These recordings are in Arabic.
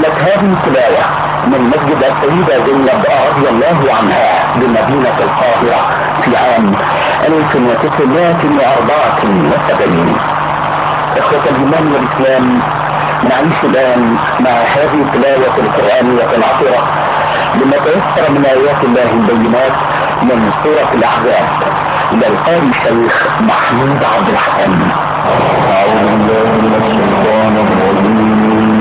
نقلت هذه التلاوة من مسجد السيدة زينب رضي الله عنها بمدينة القاهرة في عام 1974 إخوة الإيمان والإسلام نعيش الآن مع هذه التلاوة القرآنية العطرة لما تيسر من آيات الله البينات من سورة الأحزاب. إلى القارئ الشيخ محمود عبد الحكم أعوذ بالله من الشيطان الرجيم.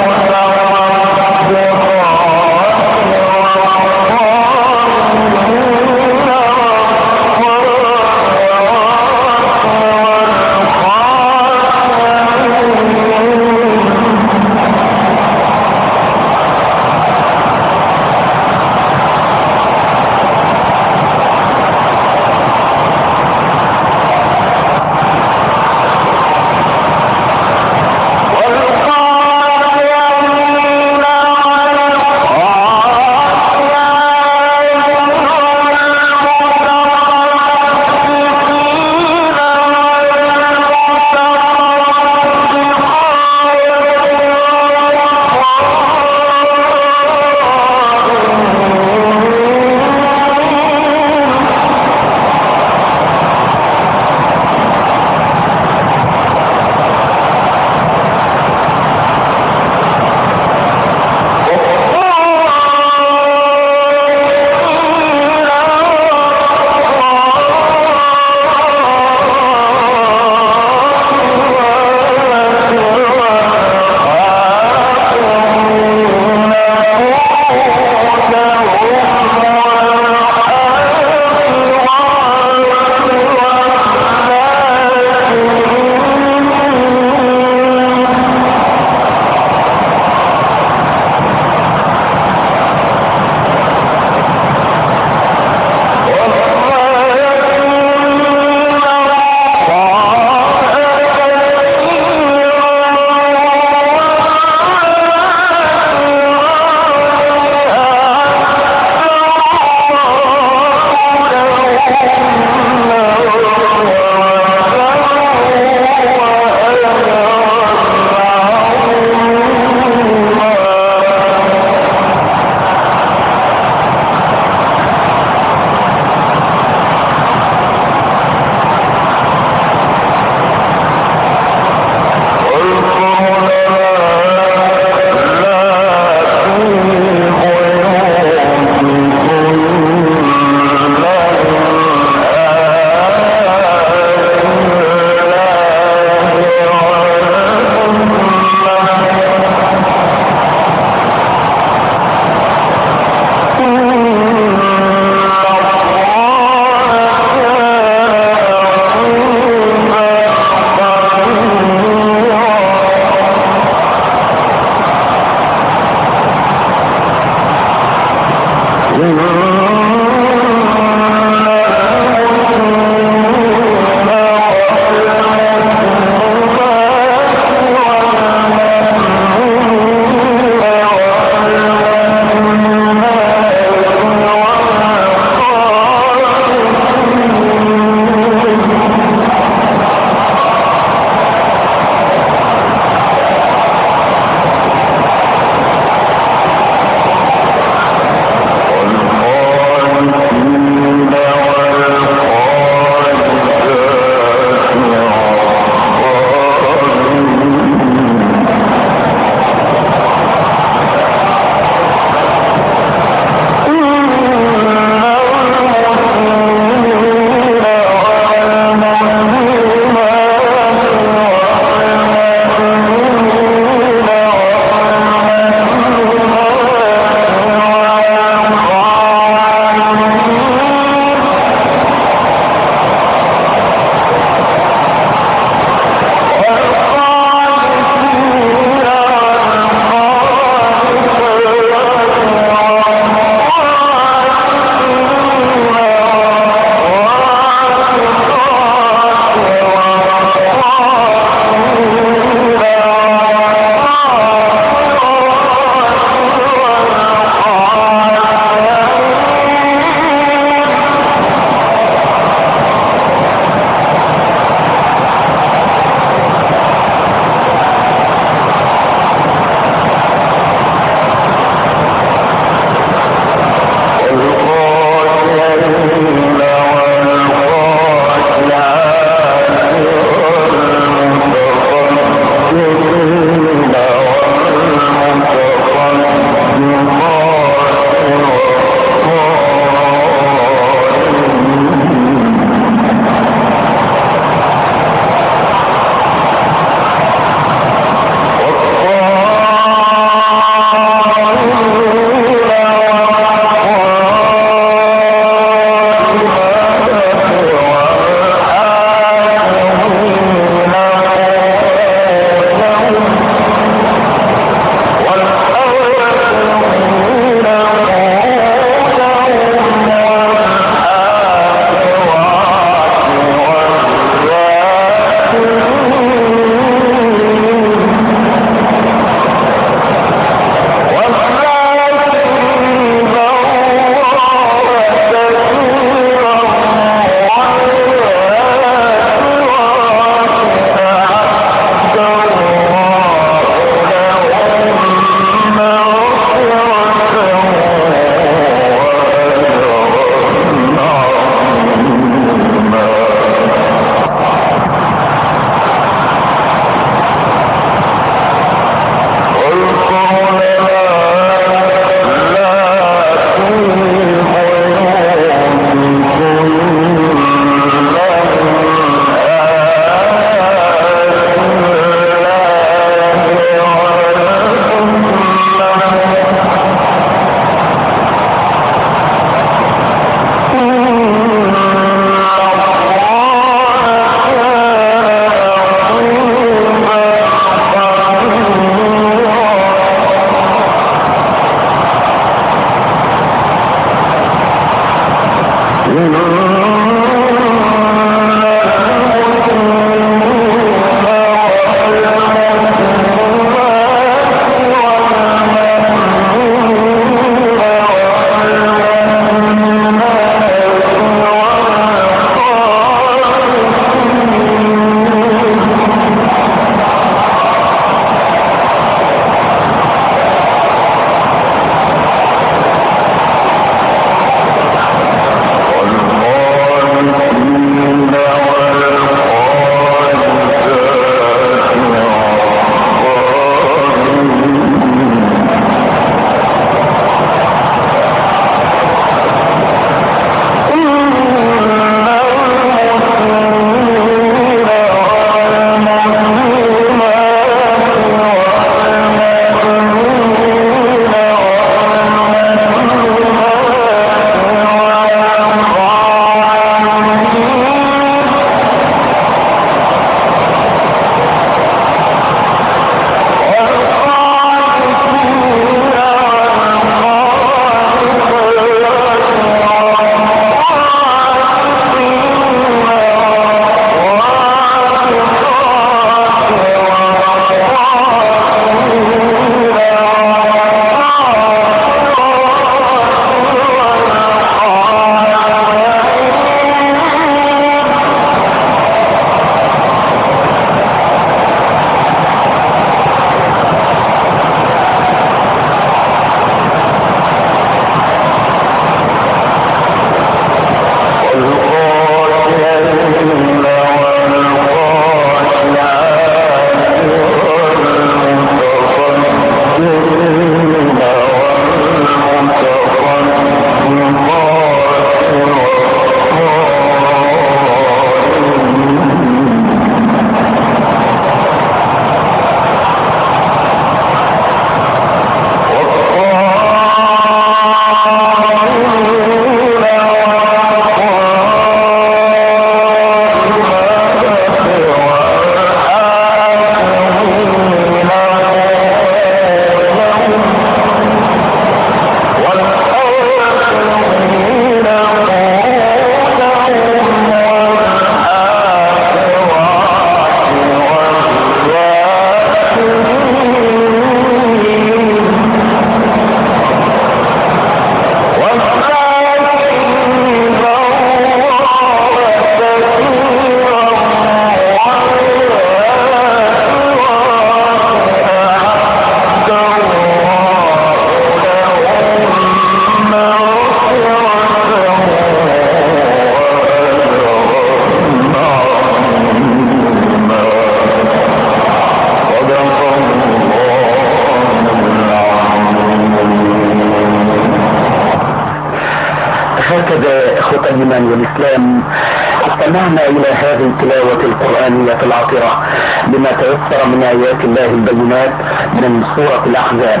آيات الله البينات من سورة الأحزاب.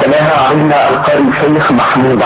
تلاها علينا القارئ الشيخ محمود